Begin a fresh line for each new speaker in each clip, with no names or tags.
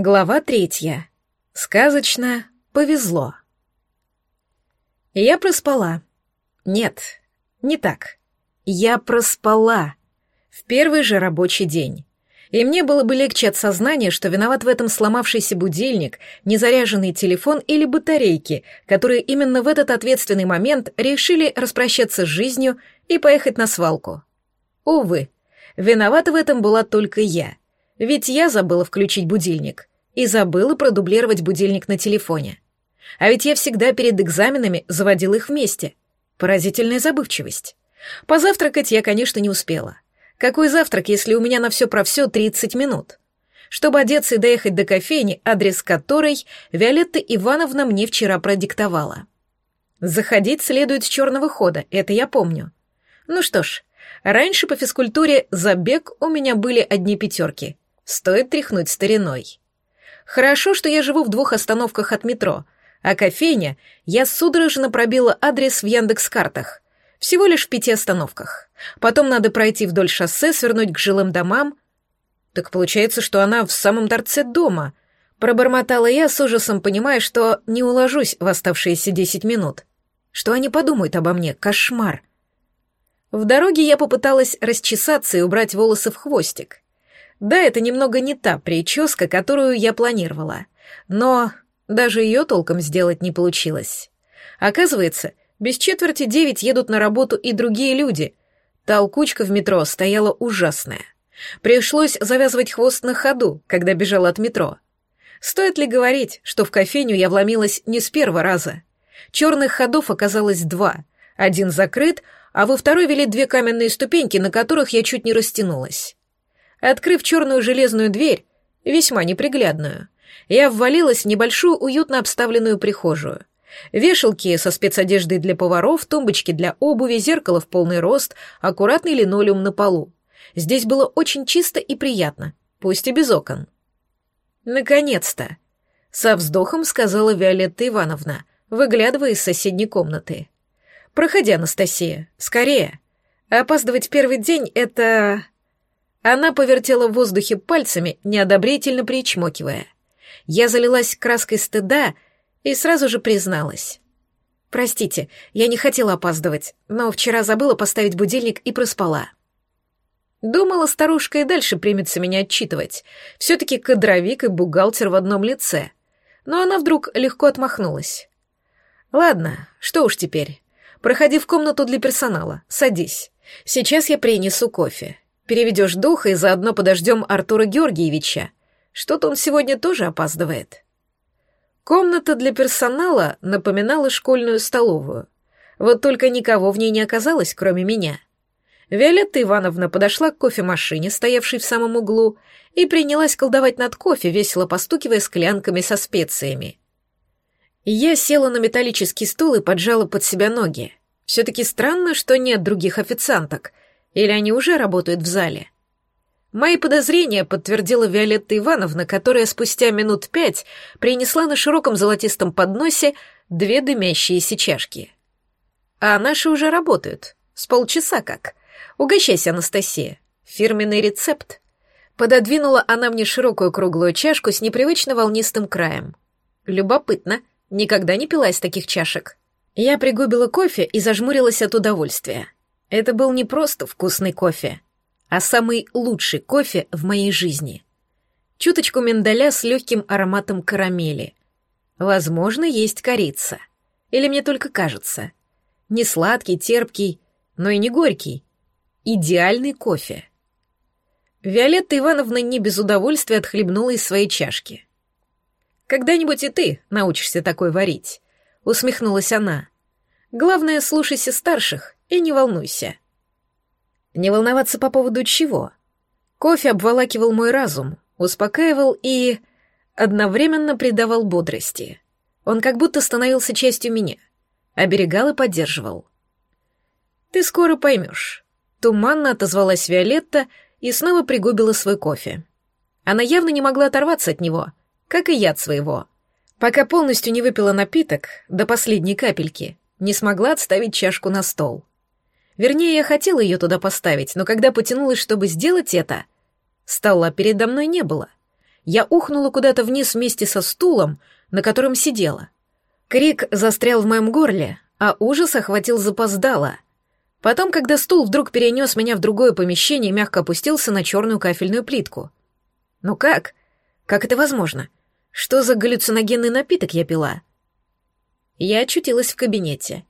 Глава третья. Сказочно повезло. Я проспала. Нет, не так. Я проспала. В первый же рабочий день. И мне было бы легче от сознания, что виноват в этом сломавшийся будильник, незаряженный телефон или батарейки, которые именно в этот ответственный момент решили распрощаться с жизнью и поехать на свалку. Увы, виновата в этом была только я. Ведь я забыла включить будильник и забыла продублировать будильник на телефоне. А ведь я всегда перед экзаменами заводила их вместе. Поразительная забывчивость. Позавтракать я, конечно, не успела. Какой завтрак, если у меня на все про все 30 минут? Чтобы одеться и доехать до кофейни, адрес которой Виолетта Ивановна мне вчера продиктовала. Заходить следует с черного хода, это я помню. Ну что ж, раньше по физкультуре забег у меня были одни пятерки. Стоит тряхнуть стариной. Хорошо, что я живу в двух остановках от метро, а кофейня я судорожно пробила адрес в Яндекс-картах. Всего лишь в пяти остановках. Потом надо пройти вдоль шоссе, свернуть к жилым домам. Так получается, что она в самом торце дома. Пробормотала я с ужасом, понимая, что не уложусь в оставшиеся десять минут. Что они подумают обо мне? Кошмар. В дороге я попыталась расчесаться и убрать волосы в хвостик. Да, это немного не та прическа, которую я планировала, но даже ее толком сделать не получилось. Оказывается, без четверти девять едут на работу и другие люди. Толкучка в метро стояла ужасная. Пришлось завязывать хвост на ходу, когда бежала от метро. Стоит ли говорить, что в кофейню я вломилась не с первого раза? Черных ходов оказалось два. Один закрыт, а во второй вели две каменные ступеньки, на которых я чуть не растянулась. Открыв черную железную дверь, весьма неприглядную, я ввалилась в небольшую уютно обставленную прихожую. Вешалки со спецодеждой для поваров, тумбочки для обуви, зеркало в полный рост, аккуратный линолеум на полу. Здесь было очень чисто и приятно, пусть и без окон. «Наконец-то!» — со вздохом сказала Виолетта Ивановна, выглядывая из соседней комнаты. «Проходи, Анастасия, скорее. Опаздывать первый день — это...» Она повертела в воздухе пальцами, неодобрительно причмокивая. Я залилась краской стыда и сразу же призналась. «Простите, я не хотела опаздывать, но вчера забыла поставить будильник и проспала». Думала, старушка и дальше примется меня отчитывать. Все-таки кадровик и бухгалтер в одном лице. Но она вдруг легко отмахнулась. «Ладно, что уж теперь. Проходи в комнату для персонала, садись. Сейчас я принесу кофе. Переведешь дух и заодно подождем Артура Георгиевича. Что-то он сегодня тоже опаздывает. Комната для персонала напоминала школьную столовую. Вот только никого в ней не оказалось, кроме меня. Виолетта Ивановна подошла к кофемашине, стоявшей в самом углу, и принялась колдовать над кофе, весело постукивая склянками со специями. Я села на металлический стул и поджала под себя ноги. Все-таки странно, что нет других официанток — или они уже работают в зале? Мои подозрения подтвердила Виолетта Ивановна, которая спустя минут пять принесла на широком золотистом подносе две дымящиеся чашки. А наши уже работают. С полчаса как. Угощайся, Анастасия. Фирменный рецепт. Пододвинула она мне широкую круглую чашку с непривычно волнистым краем. Любопытно. Никогда не пила из таких чашек. Я пригубила кофе и зажмурилась от удовольствия. Это был не просто вкусный кофе, а самый лучший кофе в моей жизни. Чуточку миндаля с легким ароматом карамели. Возможно, есть корица. Или мне только кажется. Не сладкий, терпкий, но и не горький. Идеальный кофе. Виолетта Ивановна не без удовольствия отхлебнула из своей чашки. «Когда-нибудь и ты научишься такой варить», — усмехнулась она. «Главное, слушайся старших и не волнуйся. Не волноваться по поводу чего? Кофе обволакивал мой разум, успокаивал и одновременно придавал бодрости. Он как будто становился частью меня, оберегал и поддерживал. «Ты скоро поймешь», — туманно отозвалась Виолетта и снова пригубила свой кофе. Она явно не могла оторваться от него, как и я от своего. Пока полностью не выпила напиток, до последней капельки, не смогла отставить чашку на стол. Вернее, я хотела ее туда поставить, но когда потянулась, чтобы сделать это, стола передо мной не было. я ухнула куда-то вниз вместе со стулом, на котором сидела. Крик застрял в моем горле, а ужас охватил запоздало. Потом, когда стул вдруг перенес меня в другое помещение мягко опустился на черную кафельную плитку. Ну как? Как это возможно? Что за галлюциногенный напиток я пила? Я очутилась в кабинете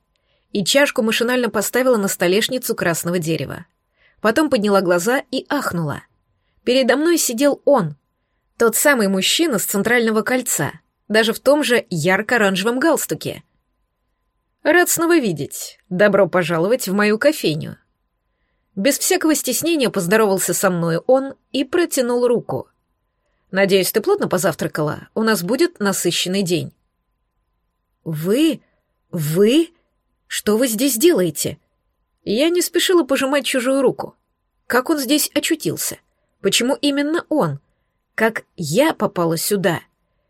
и чашку машинально поставила на столешницу красного дерева. Потом подняла глаза и ахнула. Передо мной сидел он, тот самый мужчина с центрального кольца, даже в том же ярко-оранжевом галстуке. «Рад снова видеть. Добро пожаловать в мою кофейню». Без всякого стеснения поздоровался со мной он и протянул руку. «Надеюсь, ты плотно позавтракала? У нас будет насыщенный день». «Вы? Вы? Что вы здесь делаете?» Я не спешила пожимать чужую руку. Как он здесь очутился? Почему именно он? Как я попала сюда?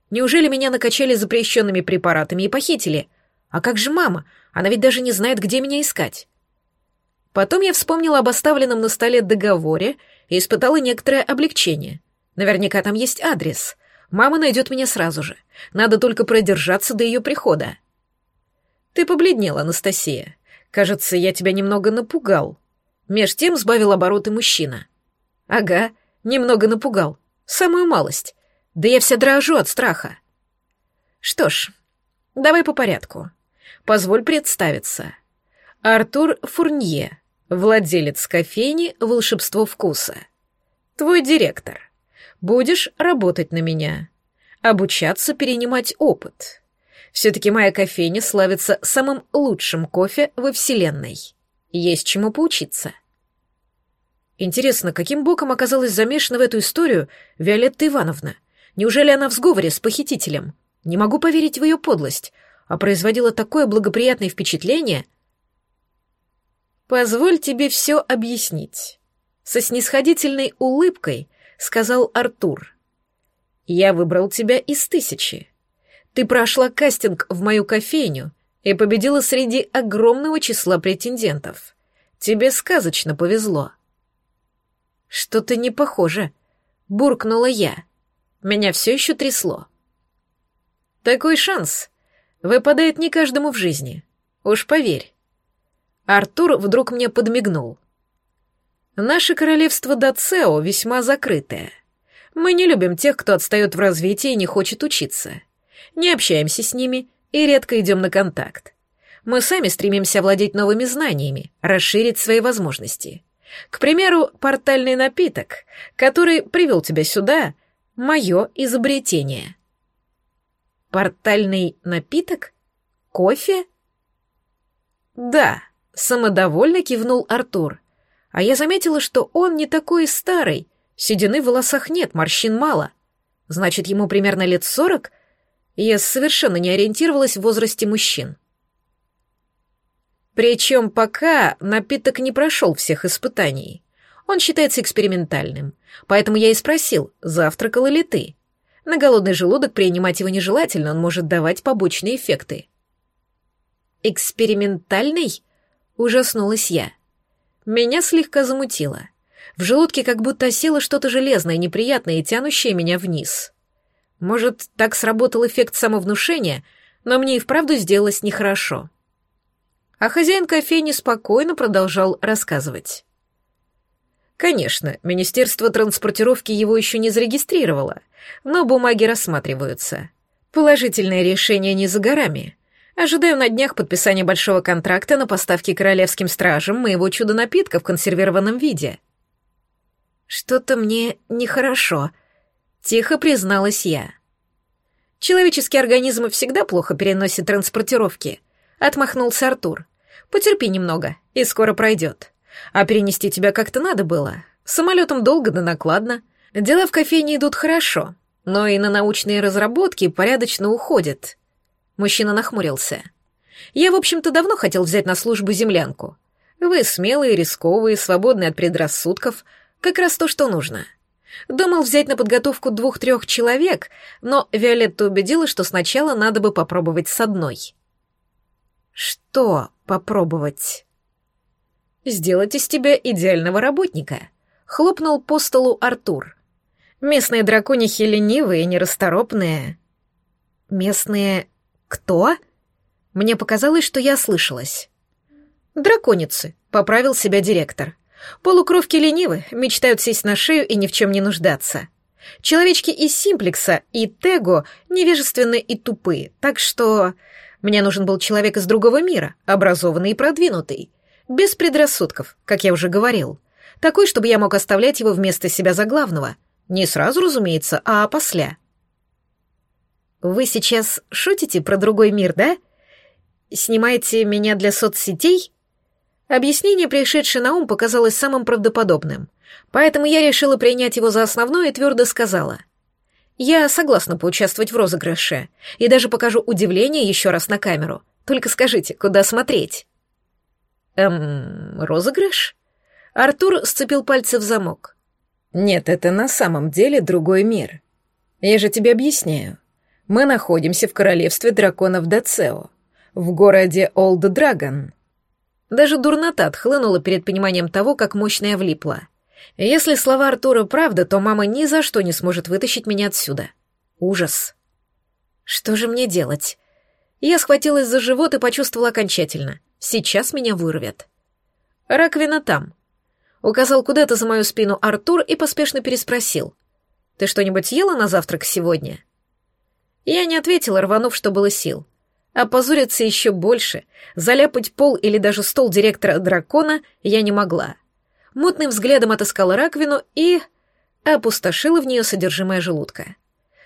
Неужели меня накачали запрещенными препаратами и похитили? А как же мама? Она ведь даже не знает, где меня искать. Потом я вспомнила об оставленном на столе договоре и испытала некоторое облегчение. Наверняка там есть адрес. Мама найдет меня сразу же. Надо только продержаться до ее прихода. Ты побледнела, Анастасия. Кажется, я тебя немного напугал. Меж тем сбавил обороты мужчина. Ага, немного напугал. Самую малость. Да я вся дрожу от страха. Что ж, давай по порядку. Позволь представиться. Артур Фурнье, владелец кофейни «Волшебство вкуса». Твой директор. Будешь работать на меня. Обучаться перенимать опыт. Все-таки моя кофейня славится самым лучшим кофе во Вселенной. Есть чему поучиться. Интересно, каким боком оказалась замешана в эту историю Виолетта Ивановна? Неужели она в сговоре с похитителем? Не могу поверить в ее подлость, а производила такое благоприятное впечатление. «Позволь тебе все объяснить», — со снисходительной улыбкой сказал Артур. «Я выбрал тебя из тысячи. Ты прошла кастинг в мою кофейню и победила среди огромного числа претендентов. Тебе сказочно повезло. Что-то не похоже, буркнула я. Меня все еще трясло. Такой шанс выпадает не каждому в жизни. Уж поверь. Артур вдруг мне подмигнул. Наше королевство Дацео весьма закрытое. Мы не любим тех, кто отстает в развитии и не хочет учиться не общаемся с ними и редко идем на контакт. Мы сами стремимся овладеть новыми знаниями, расширить свои возможности. К примеру, портальный напиток, который привел тебя сюда, мое изобретение. Портальный напиток? Кофе? Да, самодовольно кивнул Артур. А я заметила, что он не такой старый, седины в волосах нет, морщин мало. Значит, ему примерно лет сорок, я совершенно не ориентировалась в возрасте мужчин. Причем пока напиток не прошел всех испытаний. Он считается экспериментальным, поэтому я и спросил, завтракал ли ты. На голодный желудок принимать его нежелательно, он может давать побочные эффекты. «Экспериментальный?» — ужаснулась я. Меня слегка замутило. В желудке как будто осело что-то железное, неприятное и тянущее меня вниз. Может, так сработал эффект самовнушения, но мне и вправду сделалось нехорошо. А хозяин кофейни спокойно продолжал рассказывать. Конечно, Министерство транспортировки его еще не зарегистрировало, но бумаги рассматриваются. Положительное решение не за горами. Ожидаю на днях подписания большого контракта на поставки королевским стражам моего чудо-напитка в консервированном виде. Что-то мне нехорошо, Тихо призналась я. Человеческий организм всегда плохо переносит транспортировки. Отмахнулся Артур. Потерпи немного, и скоро пройдет. А перенести тебя как-то надо было. Самолетом долго да накладно. Дела в кофейне идут хорошо, но и на научные разработки порядочно уходят. Мужчина нахмурился. Я, в общем-то, давно хотел взять на службу землянку. Вы смелые, рисковые, свободные от предрассудков. Как раз то, что нужно. — Думал взять на подготовку двух-трех человек, но Виолетта убедила, что сначала надо бы попробовать с одной. Что попробовать? Сделать из тебя идеального работника, хлопнул по столу Артур. Местные драконихи ленивые и нерасторопные. Местные... кто? Мне показалось, что я слышалась. Драконицы, поправил себя директор. Полукровки ленивы, мечтают сесть на шею и ни в чем не нуждаться. Человечки из Симплекса и Тего невежественны и тупые, так что... Мне нужен был человек из другого мира, образованный и продвинутый. Без предрассудков, как я уже говорил. Такой, чтобы я мог оставлять его вместо себя за главного. Не сразу, разумеется, а после. Вы сейчас шутите про другой мир, да? Снимаете меня для соцсетей? Объяснение, пришедшее на ум, показалось самым правдоподобным, поэтому я решила принять его за основное и твердо сказала. Я согласна поучаствовать в розыгрыше и даже покажу удивление еще раз на камеру. Только скажите, куда смотреть? Эм, розыгрыш? Артур сцепил пальцы в замок. Нет, это на самом деле другой мир. Я же тебе объясняю. Мы находимся в королевстве драконов Дацео, в городе Олд Драгон. Даже дурнота отхлынула перед пониманием того, как мощно я влипла. Если слова Артура правда, то мама ни за что не сможет вытащить меня отсюда. Ужас. Что же мне делать? Я схватилась за живот и почувствовала окончательно. Сейчас меня вырвет. Раковина там. Указал куда-то за мою спину Артур и поспешно переспросил. «Ты что-нибудь ела на завтрак сегодня?» Я не ответила, рванув, что было сил. Опозориться еще больше, заляпать пол или даже стол директора дракона я не могла. Мутным взглядом отыскала раковину и... опустошила в нее содержимое желудка.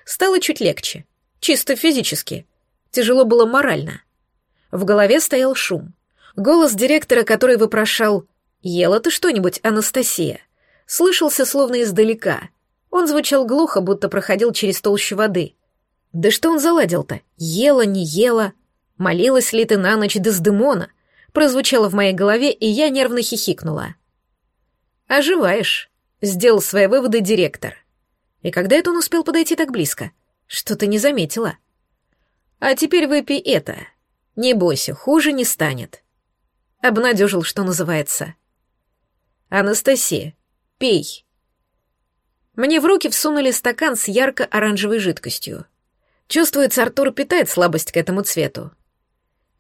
Стало чуть легче. Чисто физически. Тяжело было морально. В голове стоял шум. Голос директора, который вопрошал «Ела ты что-нибудь, Анастасия?» слышался словно издалека. Он звучал глухо, будто проходил через толщу воды. Да что он заладил-то? Ела, не ела? Молилась ли ты на ночь Дездемона? Прозвучало в моей голове, и я нервно хихикнула. «Оживаешь», — сделал свои выводы директор. И когда это он успел подойти так близко? Что-то не заметила. А теперь выпей это. Не бойся, хуже не станет. Обнадежил, что называется. Анастасия, пей. Мне в руки всунули стакан с ярко-оранжевой жидкостью. Чувствуется, Артур питает слабость к этому цвету.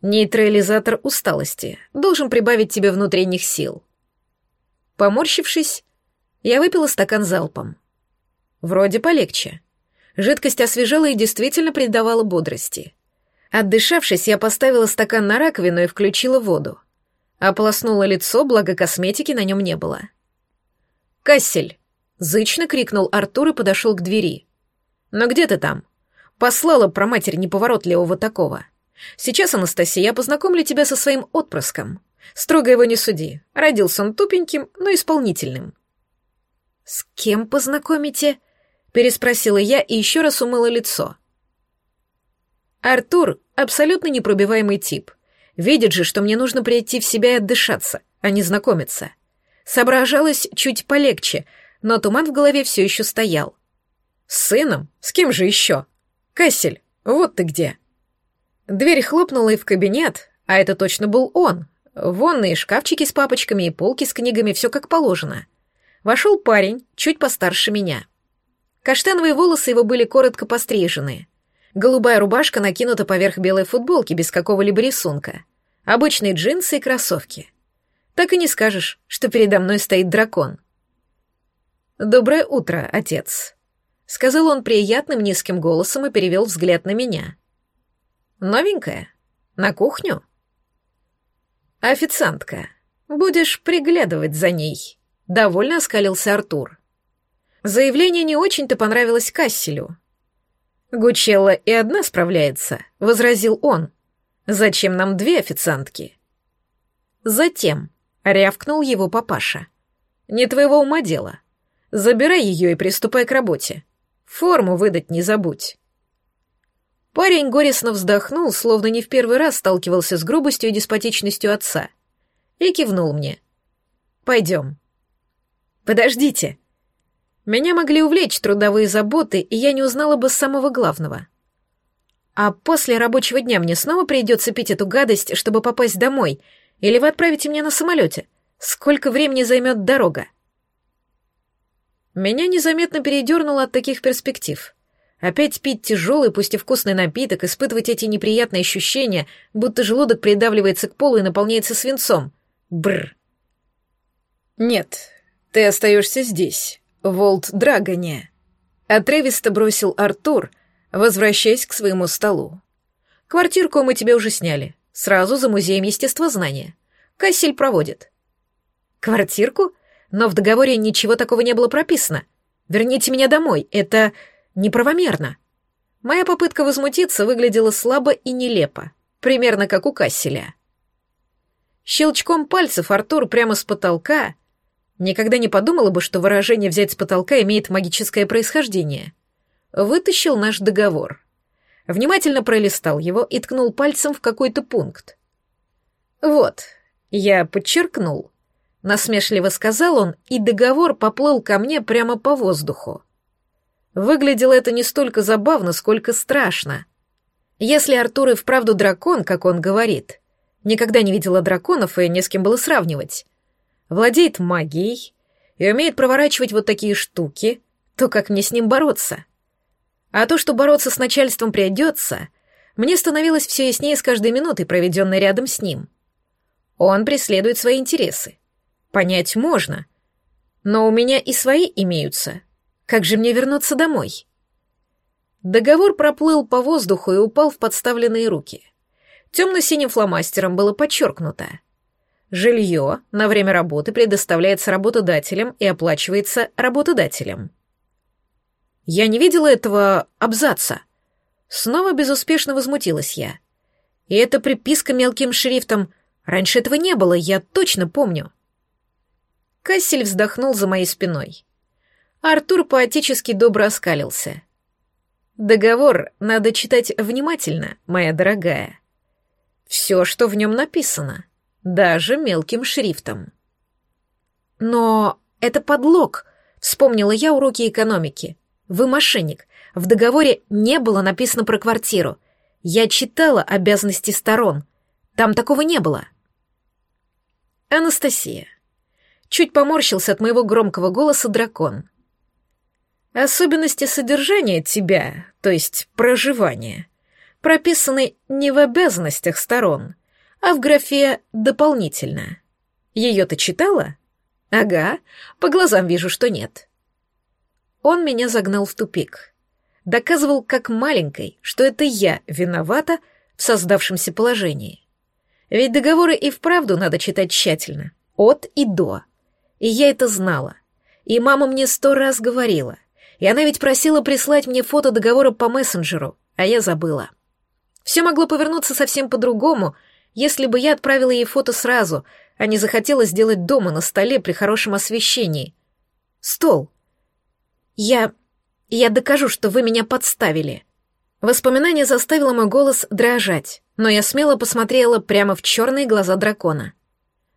Нейтрализатор усталости должен прибавить тебе внутренних сил. Поморщившись, я выпила стакан залпом. Вроде полегче. Жидкость освежала и действительно придавала бодрости. Отдышавшись, я поставила стакан на раковину и включила воду. Ополоснула лицо, благо косметики на нем не было. «Кассель!» — зычно крикнул Артур и подошел к двери. «Но где ты там?» Послала про матерь неповоротливого такого. Сейчас, Анастасия, я познакомлю тебя со своим отпрыском. Строго его не суди. Родился он тупеньким, но исполнительным. «С кем познакомите?» — переспросила я и еще раз умыла лицо. Артур — абсолютно непробиваемый тип. Видит же, что мне нужно прийти в себя и отдышаться, а не знакомиться. Соображалась чуть полегче, но туман в голове все еще стоял. С сыном? С кем же еще? «Кассель, вот ты где!» Дверь хлопнула и в кабинет, а это точно был он. Вонные шкафчики с папочками и полки с книгами, все как положено. Вошел парень, чуть постарше меня. Каштановые волосы его были коротко пострижены. Голубая рубашка накинута поверх белой футболки без какого-либо рисунка. Обычные джинсы и кроссовки. Так и не скажешь, что передо мной стоит дракон. «Доброе утро, отец», сказал он приятным низким голосом и перевел взгляд на меня. Новенькая? На кухню? Официантка. Будешь приглядывать за ней. Довольно оскалился Артур. Заявление не очень-то понравилось Касселю. Гучелла и одна справляется, возразил он. Зачем нам две официантки? Затем, рявкнул его папаша. Не твоего ума дело. Забирай ее и приступай к работе. Форму выдать не забудь. Парень горестно вздохнул, словно не в первый раз сталкивался с грубостью и деспотичностью отца, и кивнул мне. «Пойдем». «Подождите». Меня могли увлечь трудовые заботы, и я не узнала бы самого главного. А после рабочего дня мне снова придется пить эту гадость, чтобы попасть домой, или вы отправите меня на самолете? Сколько времени займет дорога? Меня незаметно передернуло от таких перспектив. Опять пить тяжелый, пусть и вкусный напиток, испытывать эти неприятные ощущения, будто желудок придавливается к полу и наполняется свинцом. Бр. Нет, ты остаешься здесь, Волт Драгоне. Отрывисто бросил Артур, возвращаясь к своему столу. Квартирку мы тебе уже сняли, сразу за музеем естествознания. Кассель проводит. Квартирку? Но в договоре ничего такого не было прописано. Верните меня домой, это неправомерно. Моя попытка возмутиться выглядела слабо и нелепо, примерно как у Касселя. Щелчком пальцев Артур прямо с потолка никогда не подумала бы, что выражение «взять с потолка» имеет магическое происхождение. Вытащил наш договор. Внимательно пролистал его и ткнул пальцем в какой-то пункт. «Вот, я подчеркнул», — насмешливо сказал он, и договор поплыл ко мне прямо по воздуху. Выглядело это не столько забавно, сколько страшно. Если Артур и вправду дракон, как он говорит, никогда не видела драконов и не с кем было сравнивать, владеет магией и умеет проворачивать вот такие штуки, то как мне с ним бороться? А то, что бороться с начальством придется, мне становилось все яснее с каждой минутой, проведенной рядом с ним. Он преследует свои интересы. Понять можно. Но у меня и свои имеются. Как же мне вернуться домой? Договор проплыл по воздуху и упал в подставленные руки. Темно-синим фломастером было подчеркнуто. Жилье на время работы предоставляется работодателем и оплачивается работодателем. Я не видела этого абзаца. Снова безуспешно возмутилась я. И эта приписка мелким шрифтом. Раньше этого не было, я точно помню. Кассель вздохнул за моей спиной. Артур поотечески добро оскалился. «Договор надо читать внимательно, моя дорогая. Все, что в нем написано, даже мелким шрифтом». «Но это подлог», — вспомнила я уроки экономики. Вы мошенник. В договоре не было написано про квартиру. Я читала обязанности сторон. Там такого не было. Анастасия. Чуть поморщился от моего громкого голоса дракон. Особенности содержания тебя, то есть проживания, прописаны не в обязанностях сторон, а в графе «дополнительно». Ее ты читала? Ага, по глазам вижу, что нет. Он меня загнал в тупик. Доказывал как маленькой, что это я виновата в создавшемся положении. Ведь договоры и вправду надо читать тщательно, от и до. И я это знала. И мама мне сто раз говорила. И она ведь просила прислать мне фото договора по мессенджеру, а я забыла. Все могло повернуться совсем по-другому, если бы я отправила ей фото сразу, а не захотела сделать дома на столе при хорошем освещении. Стол. «Я... я докажу, что вы меня подставили». Воспоминание заставило мой голос дрожать, но я смело посмотрела прямо в черные глаза дракона.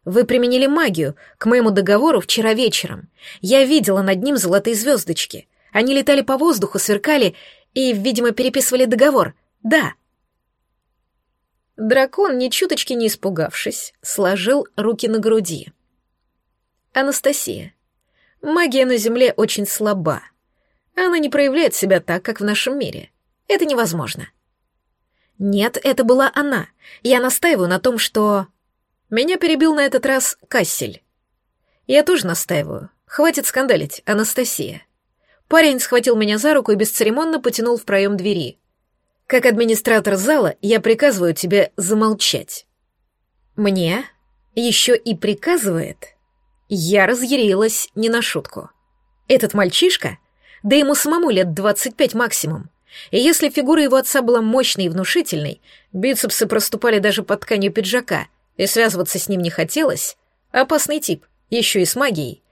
«Вы применили магию к моему договору вчера вечером. Я видела над ним золотые звездочки. Они летали по воздуху, сверкали и, видимо, переписывали договор. Да». Дракон, ни чуточки не испугавшись, сложил руки на груди. «Анастасия, Магия на Земле очень слаба. Она не проявляет себя так, как в нашем мире. Это невозможно. Нет, это была она. Я настаиваю на том, что... Меня перебил на этот раз Кассель. Я тоже настаиваю. Хватит скандалить, Анастасия. Парень схватил меня за руку и бесцеремонно потянул в проем двери. Как администратор зала, я приказываю тебе замолчать. Мне еще и приказывает... Я разъярилась не на шутку. Этот мальчишка, да ему самому лет 25 максимум, и если фигура его отца была мощной и внушительной, бицепсы проступали даже под тканью пиджака, и связываться с ним не хотелось, опасный тип, еще и с магией,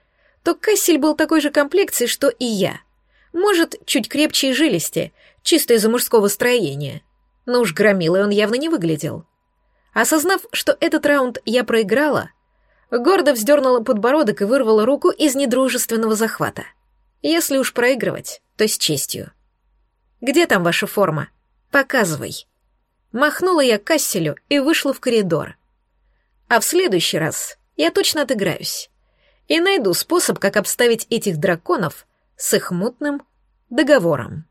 то Кассель был такой же комплекции, что и я. Может, чуть крепче и жилисти, чисто из-за мужского строения. Но уж громилой он явно не выглядел. Осознав, что этот раунд я проиграла, Гордо вздернула подбородок и вырвала руку из недружественного захвата. Если уж проигрывать, то с честью. «Где там ваша форма? Показывай». Махнула я касселю и вышла в коридор. А в следующий раз я точно отыграюсь. И найду способ, как обставить этих драконов с их мутным договором.